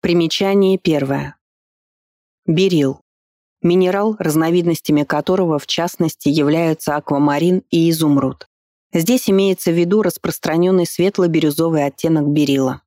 Примечание первое. Берил. Минерал, разновидностями которого в частности являются аквамарин и изумруд. Здесь имеется в виду распространенный светло-бирюзовый оттенок берила.